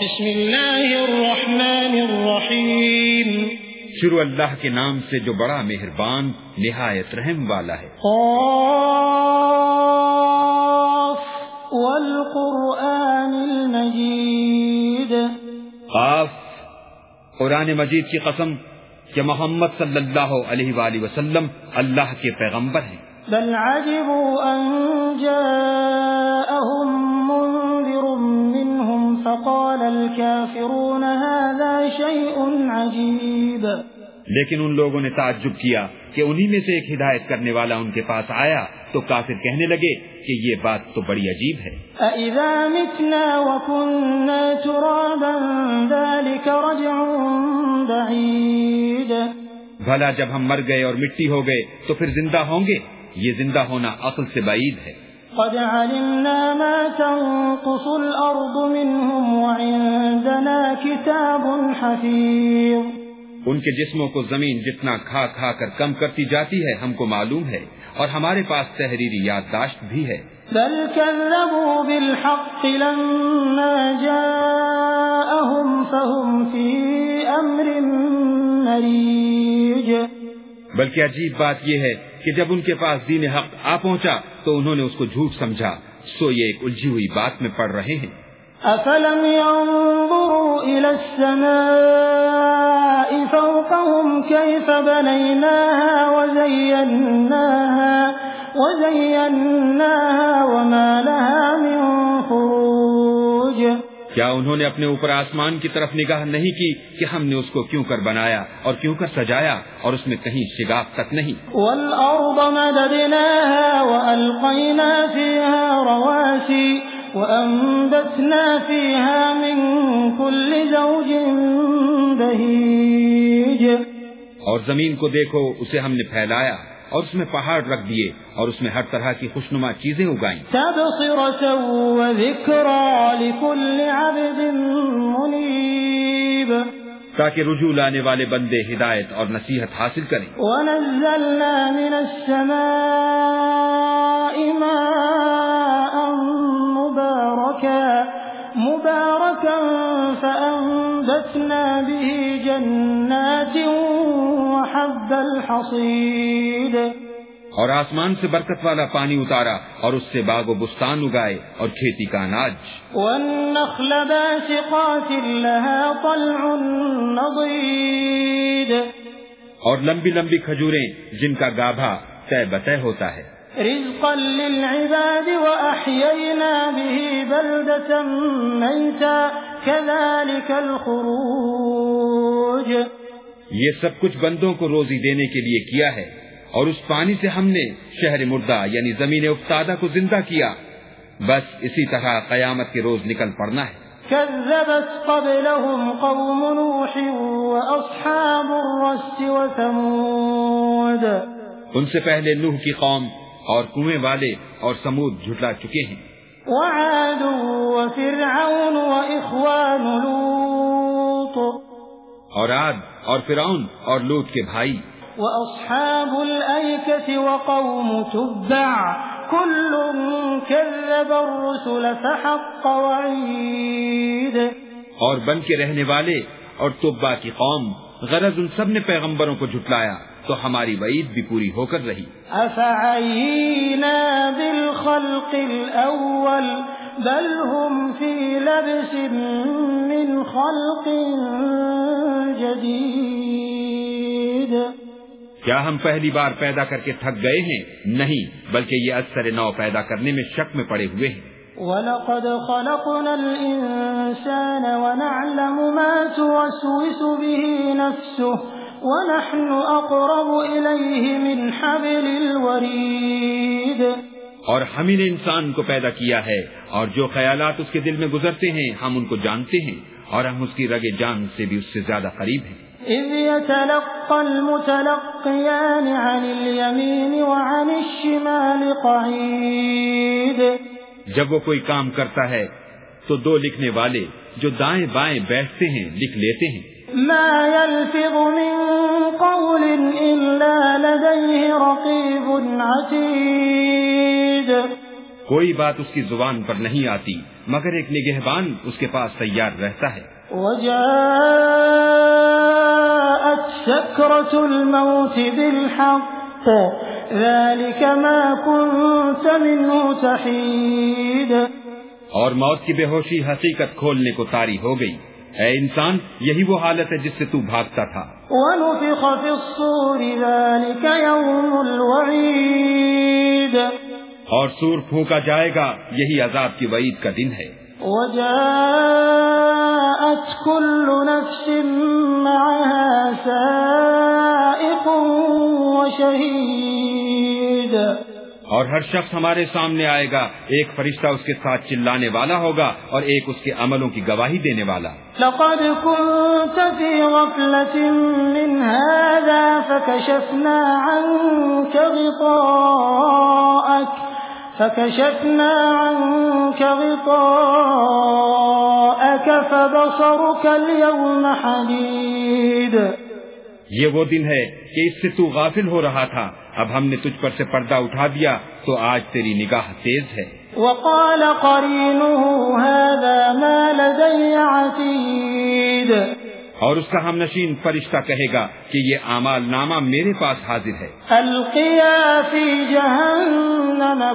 بسم اللہ الرحمن الرحیم۔ شروع اللہ کے نام سے جو بڑا مہربان نہایت رحم والا ہے۔ قاف والقرآن المجید۔ قاف قرآن مجید کی قسم کہ محمد صلی اللہ علیہ وآلہ وسلم اللہ کے پیغمبر ہیں۔ بل عجبوا ان جاءهم منذر فقال الكافرون هذا شيء عجيب. لیکن ان لوگوں نے تعجب کیا کہ انہی میں سے ایک ہدایت کرنے والا ان کے پاس آیا تو کافر کہنے لگے کہ یہ بات تو بڑی عجیب ہے۔ أَإِذَا مِتْنَا وَكُنَّا تُرَابًا ذَلِكَ رَجْعٌ بَعِيدٌ. بھلا جب ہم مر گئے اور مٹی ہو گئے تو پھر زندہ ہوں گے؟ یہ زندہ ہونا عقل سے بعید ہے۔ قد علمنا ما تنقص الأرض منهم وعندنا كتاب حفيظ ان کے جسموں کو زمین جتنا کھا کھا کر کم کرتی جاتی ہے ہم کو معلوم ہے اور ہمارے پاس تحریری یادداشت بھی ہے۔ بل كذبوا بالحق لما جاءهم فهم في أمر مريج بلکہ عجیب بات یہ ہے کہ جب ان کے پاس دین حق آ پہنچا تو انہوں نے اس کو جھوٹ سمجھا۔ سو یہ ایک الجھی ہوئی بات میں پڑھ رہے ہیں۔ افلم ينظروا الى السماء فوقهم كيف بنيناها وزيناها وزيناها وما لها کیا انہوں نے اپنے اوپر آسمان کی طرف نگاہ نہیں کی کہ ہم نے اس کو کیوں کر بنایا اور کیوں کر سجایا اور اس میں کہیں شگاف تک نہیں؟ والأرض مددناها وألقينا فيها رواسي وأنبتنا فيها من كل زوج بهيج. اور زمین کو دیکھو اسے ہم نے پھیلایا۔ اور اس میں پہاڑ رکھ دیے اور اس میں ہر طرح کی خوشنما چیزیں اگائیں۔ لكل عبد منيب. تاکہ رجوع لانے والے بندے ہدایت اور نصیحت حاصل کریں۔ ونزلنا من السماء ماء مباركا مباركا فأنبتنا به جنات وحب الحصيد. اور آسمان سے برکت والا پانی اتارا اور اس سے باغ و بستان اگائے اور کھیتی کا اناج۔ والنخل باسقات لها طلع نضيد۔ اور لمبی لمبی کھجوریں جن کا گابھا طے بتہ ہوتا ہے۔ رزقا للعباد وأحيينا به بلدة ميتا۔ كذلك الخروج۔ یہ سب کچھ بندوں کو روزی دینے کے لیے کیا ہے۔ اور اس پانی سے ہم نے شہر مردہ یعنی زمین افتادہ کو زندہ کیا۔ بس اسی طرح قیامت کے روز نکل پڑنا ہے۔ كذبت قبلهم قوم نوح وأصحاب الرس وثمود۔ ان سے پہلے نوح کی قوم اور کنویں والے اور سمود جھٹلا چکے ہیں۔ وعاد وفرعون وإخوان لوط۔ اور عاد اور فرعون اور لوت کے بھائی۔ وأصحاب الأيكة وقوم تبع. كل كذب الرسل فحق وعيد. اور بن کے رہنے والے اور توبا کی قوم غرض ان سب نے پیغمبروں کو جھٹلایا تو ہماری وعید بھی پوری ہو کر رہی۔ أفعينا بالخلق الأول بل هم في لبس من خلق جديد. کیا ہم پہلی بار پیدا کر کے تھک گئے ہیں؟ نہیں بلکہ یہ اثر نو پیدا کرنے میں شک میں پڑے ہوئے ہیں۔ ولقد خلقنا الإنسان ونعلم ما توسوس به نفسه ونحن أقرب إليه من حبل الوريد۔ اور ہم ہی نے انسان کو پیدا کیا ہے اور جو خیالات اس کے دل میں گزرتے ہیں ہم ان کو جانتے ہیں اور ہم اس کی رگ جان سے بھی اس سے زیادہ قریب ہیں۔ إذ يتلقى المتلقيان عن اليمين وعن الشمال قعيد. جب وہ کوئی کام کرتا ہے تو دو لکھنے والے جو دائیں بائیں بیٹھتے ہیں لکھ لیتے ہیں۔ ما يلفظ من قول إلا لديه رقيب عتيد. کوئی بات اس کی زبان پر نہیں آتی مگر ایک نگہبان اس کے پاس تیار رہتا ہے۔ وجاءت سكرة الموت بالحق. ذلك ما كنت منه تحيد. اور موت کی بے ہوشی حقیقت کھولنے کو تاری ہو گئی۔ اے انسان یہی وہ حالت ہے جس سے تو بھاگتا تھا۔ ونفخ في الصور ذلك يوم الوعيد. اور سور پھونکا جائے گا یہی عذاب کی وعید کا دن ہے۔ وجاءت كل نفس معها سائق وشهيد. اور ہر شخص ہمارے سامنے آئے گا ایک فرشتہ اس کے ساتھ چلانے والا ہوگا اور ایک اس کے عملوں کی گواہی دینے والا۔ لقد كنت في غفلة من هذا فكشفنا عنك غطاءك. فكشفنا عنك غطاءك فبصرك اليوم حديد یہ وہ دن ہے کہ اس سے تو غافل ہو رہا تھا۔ اب ہم نے تجھ پر سے پردہ اٹھا دیا تو آج تیری نگاہ تیز ہے۔ وقال قرينه هذا ما لدي عتيد اور اس کا ہم نشین فرشتہ کہے گا کہ یہ اعمال نامہ میرے پاس حاضر ہے۔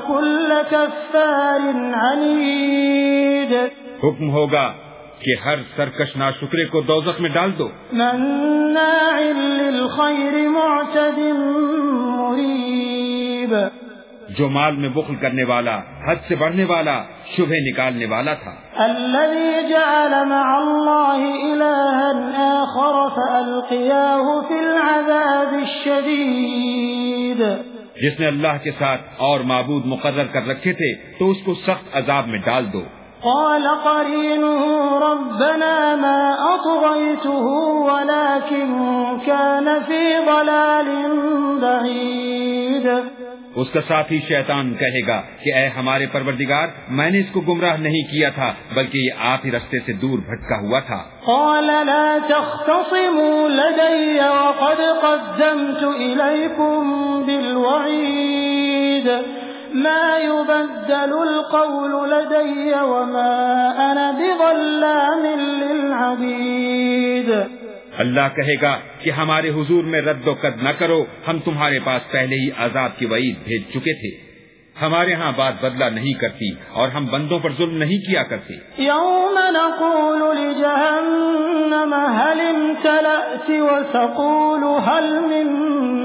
كل كفار عنيد. حکم ہوگا کہ ہر سرکش نا شکرے کو دوزخ میں ڈال دو۔ للخير معتد مريب. جو مال میں بخل کرنے والا حد سے بڑھنے والا شبہ نکالنے والا تھا۔ الذي جعل مع الله إلها آخر فألقياه في العذاب الشديد. جس نے اللہ کے ساتھ اور معبود مقرر کر رکھے تھے تو اس کو سخت عذاب میں ڈال دو۔ قال قرينه ربنا ما أطغيته ولكن كان في ضلال بعيد. اس کا ساتھی شیطان کہے گا کہ اے ہمارے پروردگار، میں نے اس کو گمراہ نہیں کیا تھا، بلکہ یہ آپ ہی رستے سے دور بھٹکا ہوا تھا۔ قال لا تختصموا لدي وقد قدمت إليكم بالوعيد. ما يبدل القول لدي وما اللہ کہے گا کہ ہمارے حضور میں رد و قد نہ کرو ہم تمہارے پاس پہلے ہی عذاب کی وعید بھیج چکے تھے۔ ہمارے ہاں بات بدلہ نہیں کرتی اور ہم بندوں پر ظلم نہیں کیا کرتے۔ يوم نقول لجهنم هل امتلأت وتقول هل من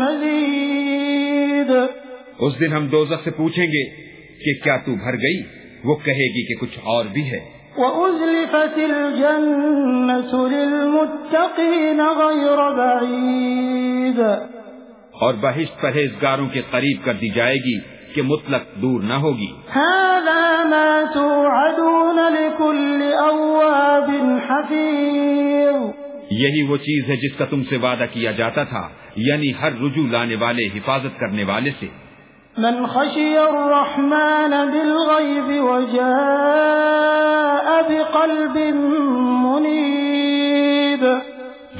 مزيد اس دن ہم دوزخ سے پوچھیں گے کہ کیا تو بھر گئی؟ وہ کہے گی کہ کچھ اور بھی ہے۔ وأزلفت الجنة للمتقين غير بعيد. اور بہشت پرہیزگاروں کے قریب کر دی جائے گی کہ مطلق دور نہ ہوگی۔ هذا ما توعدون لكل أواب حفيظ. یہی وہ چیز ہے جس کا تم سے وعدہ کیا جاتا تھا یعنی ہر رجوع لانے والے حفاظت کرنے والے سے۔ من خشي الرحمن بالغيب وجاء بقلب منيب.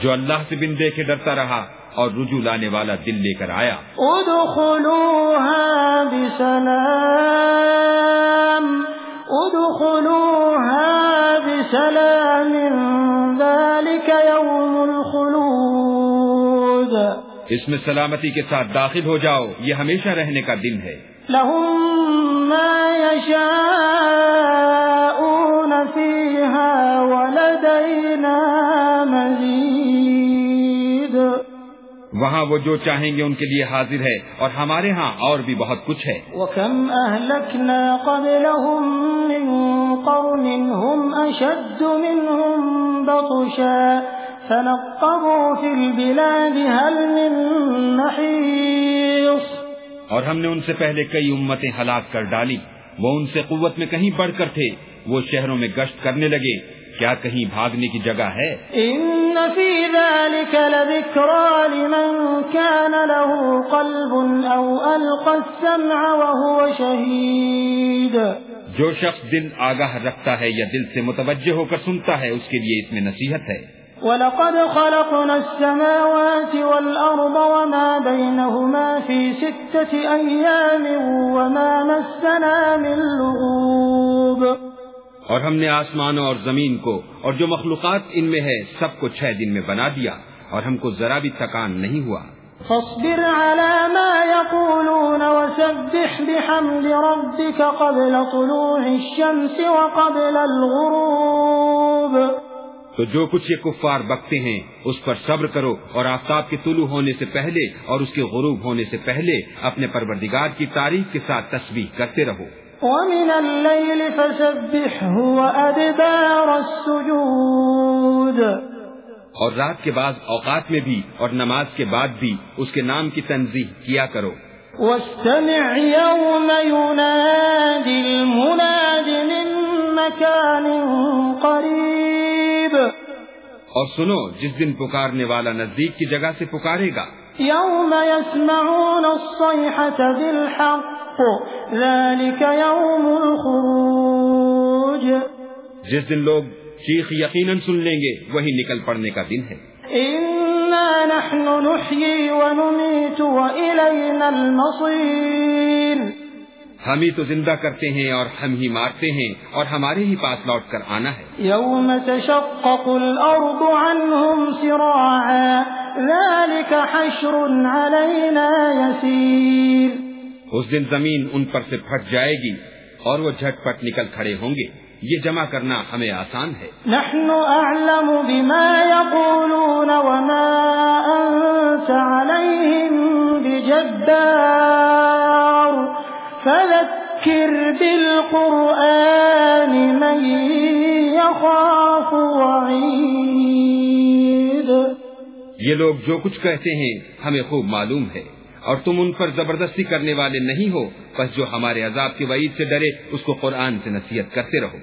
جو اللہ سے بن دے کے ڈرتا رہا اور رجوع لانے والا دل لے کر آیا۔ ادخلوها بسلام ادخلوها بسلام ذلك يوم اس میں سلامتی کے ساتھ داخل ہو جاؤ یہ ہمیشہ رہنے کا دن ہے۔ لهم ما يشاءون فيها ولدينا مزيد۔ وہاں وہ جو چاہیں گے ان کے لیے حاضر ہے اور ہمارے ہاں اور بھی بہت کچھ ہے۔ وكم أهلكنا قبلهم من قرن هم أشد منهم بطشا۔ فنقبوا في البلاد هل من محيص اور ہم نے ان سے پہلے کئی امتیں ہلاک کر ڈالی۔ وہ ان سے قوت میں کہیں بڑھ کر تھے۔ وہ شہروں میں گشت کرنے لگے۔ کیا کہیں بھاگنے کی جگہ ہے؟ إن في ذلك لذكرى لمن كان له قلب أو ألقى السمع وهو شهيد جو شخص دل آگاہ رکھتا ہے یا دل سے متوجہ ہو کر سنتا ہے اس کے لیے اس میں نصیحت ہے۔ وَلَقَدْ خَلَقْنَا السَّمَاوَاتِ وَالْأَرْضَ وَمَا بَيْنَهُمَا فِي سِتَّةِ أَيَّامٍ وَمَا مَسَّنَا مِن لُّغُوبٍ۔ اور ہم نے آسمانوں اور زمین کو اور جو مخلوقات ان میں ہے سب کو چھ دن میں بنا دیا اور ہم کو ذرا بھی تکان نہیں ہوا۔ فاصبر على ما يقولون وسبح بحمد ربك قبل طلوع الشمس وقبل الغروب۔ تو جو کچھ یہ کفار بکتے ہیں اس پر صبر کرو اور آفتاب کے طلوع ہونے سے پہلے اور اس کے غروب ہونے سے پہلے اپنے پروردگار کی تاریخ کے ساتھ تسبیح کرتے رہو۔ ومن الليل فسبحه وأدبار السجود اور رات کے بعد اوقات میں بھی اور نماز کے بعد بھی اس کے نام کی تنظیح کیا کرو۔ واستمع يوم ينادي المناد من مكان قريب اور سنو جس دن پکارنے والا نزدیک کی جگہ سے پکارے گا۔ يوم يسمعون الصيحة بالحق ذلك يوم الخروج۔ جس دن لوگ چیخ یقیناً سن لیں گے وہی نکل پڑنے کا دن ہے۔ إنا نحن نحيي ونميت وإلينا المصير۔ ہم ہی تو زندہ کرتے ہیں اور ہم ہی مارتے ہیں اور ہمارے ہی پاس لوٹ کر آنا ہے۔ يوم تشقق الأرض عنهم سراعا ذلك حشر علينا يسير اس دن زمین ان پر سے پھٹ جائے گی اور وہ جھٹ پٹ نکل کھڑے ہوں گے۔ یہ جمع کرنا ہمیں آسان ہے۔ نحن أعلم بما يقولون وما أنت عليهم بجبار فذكر بالقرآن من يخاف وعيد. یہ لوگ جو کچھ کہتے ہیں ہمیں خوب معلوم ہے، اور تم ان پر زبردستی کرنے والے نہیں ہو بس جو ہمارے عذاب کے وعید سے ڈرے، اس کو قرآن سے نصیحت کرتے رہو۔